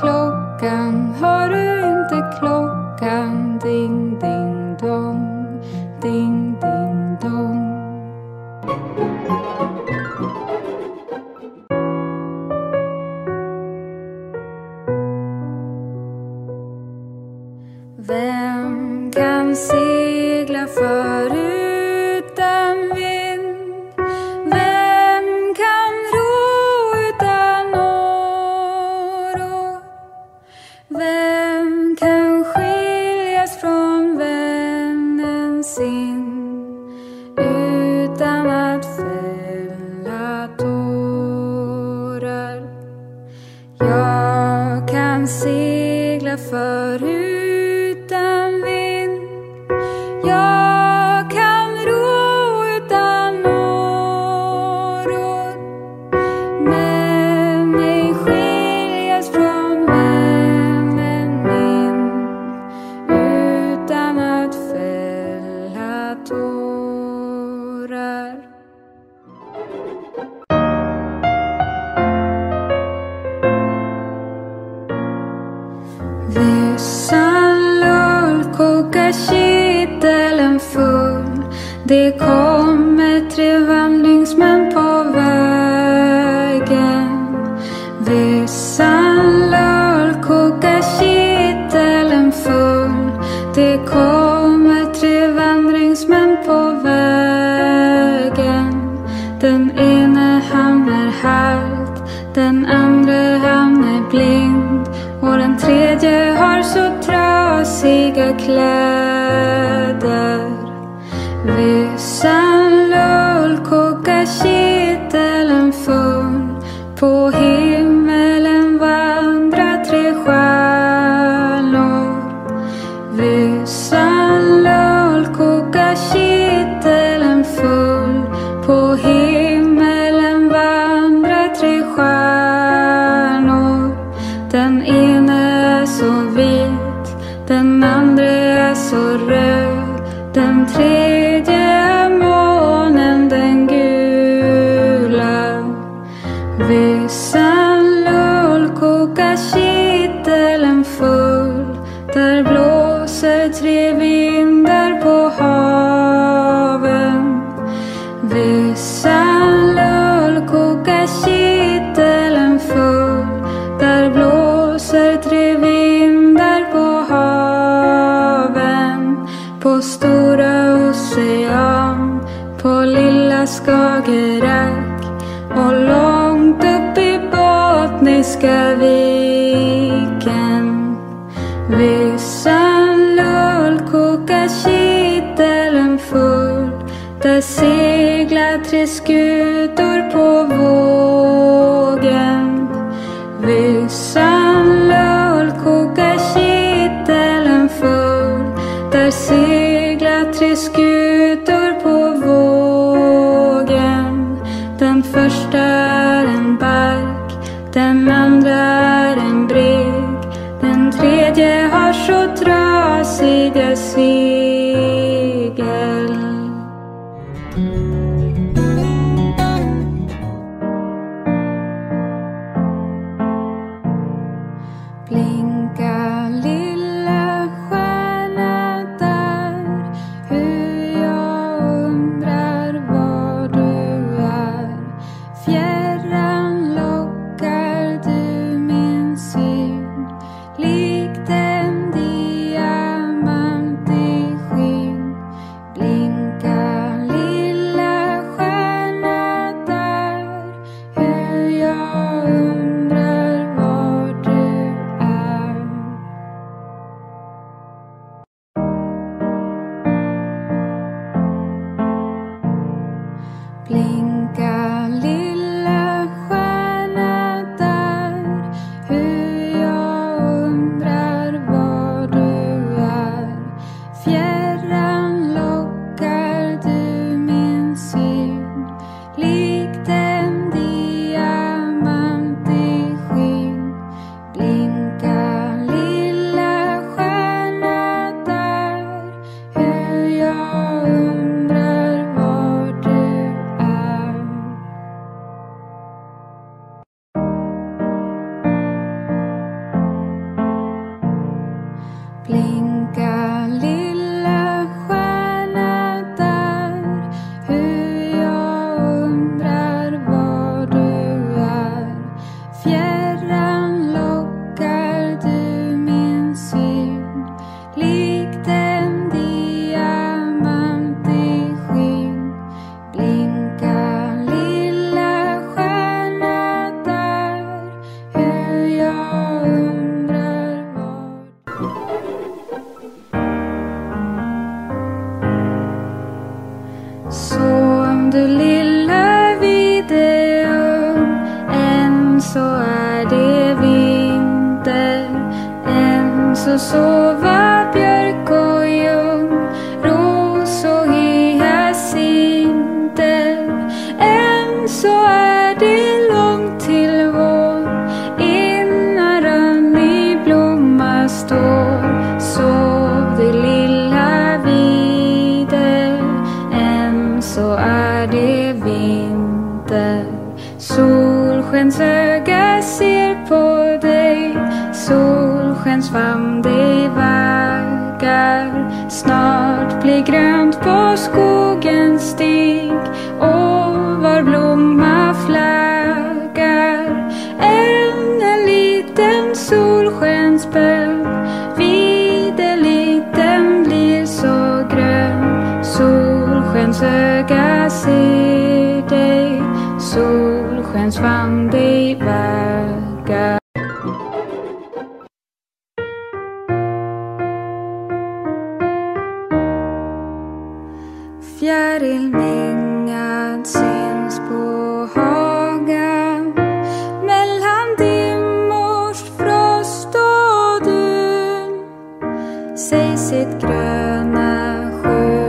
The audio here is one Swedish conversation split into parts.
klockan? Hör du inte klockan? Ding kläder. Vissa Den tredje månen, den gula. Vissan lull kokar kittelen full. Där blåser tre vindar på haven. Vissan lull kokar kittelen full. Där blåser tre vindar på haven. På rescue. Blinka, Så om du lilla vide om än så är det vinter, än så så sig sitt gröna skjul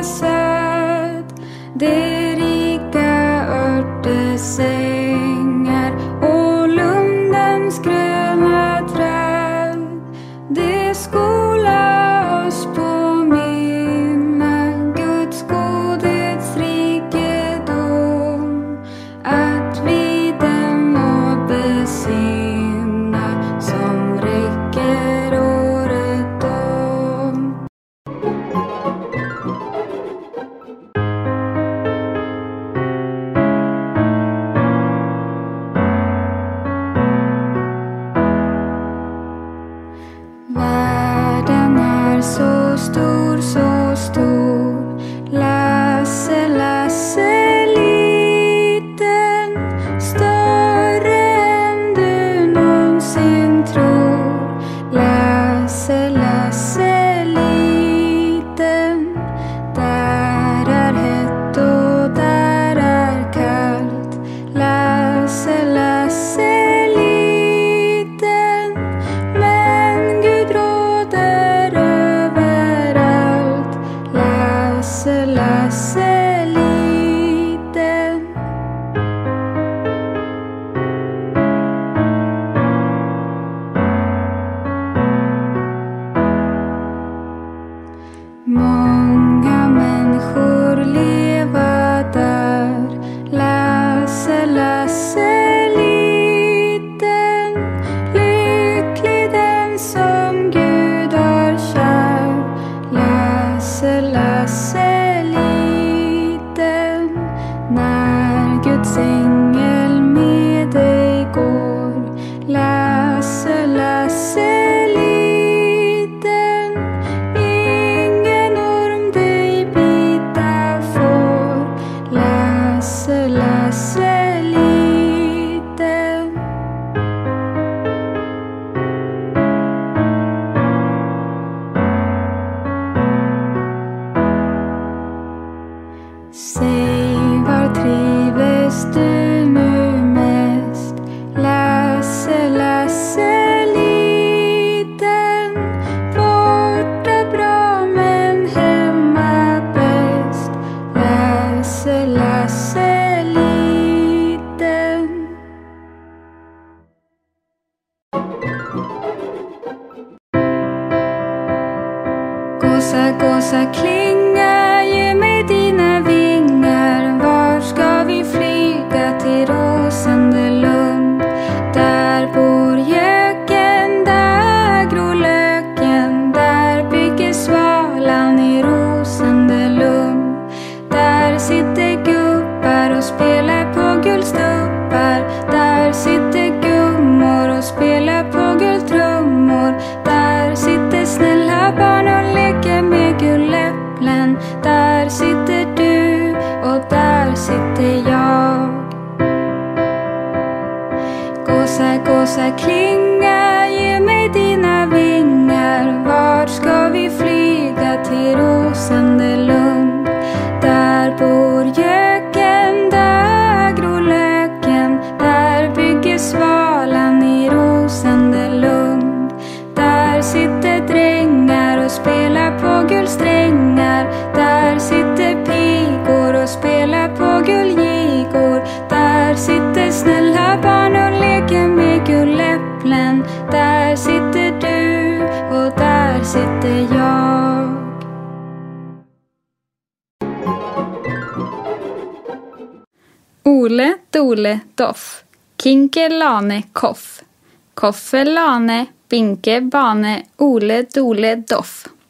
myself. cycling Tole Doff, Kinke Lane Koff, Koffe Lane, Binke Bane, Ole Dole Doff.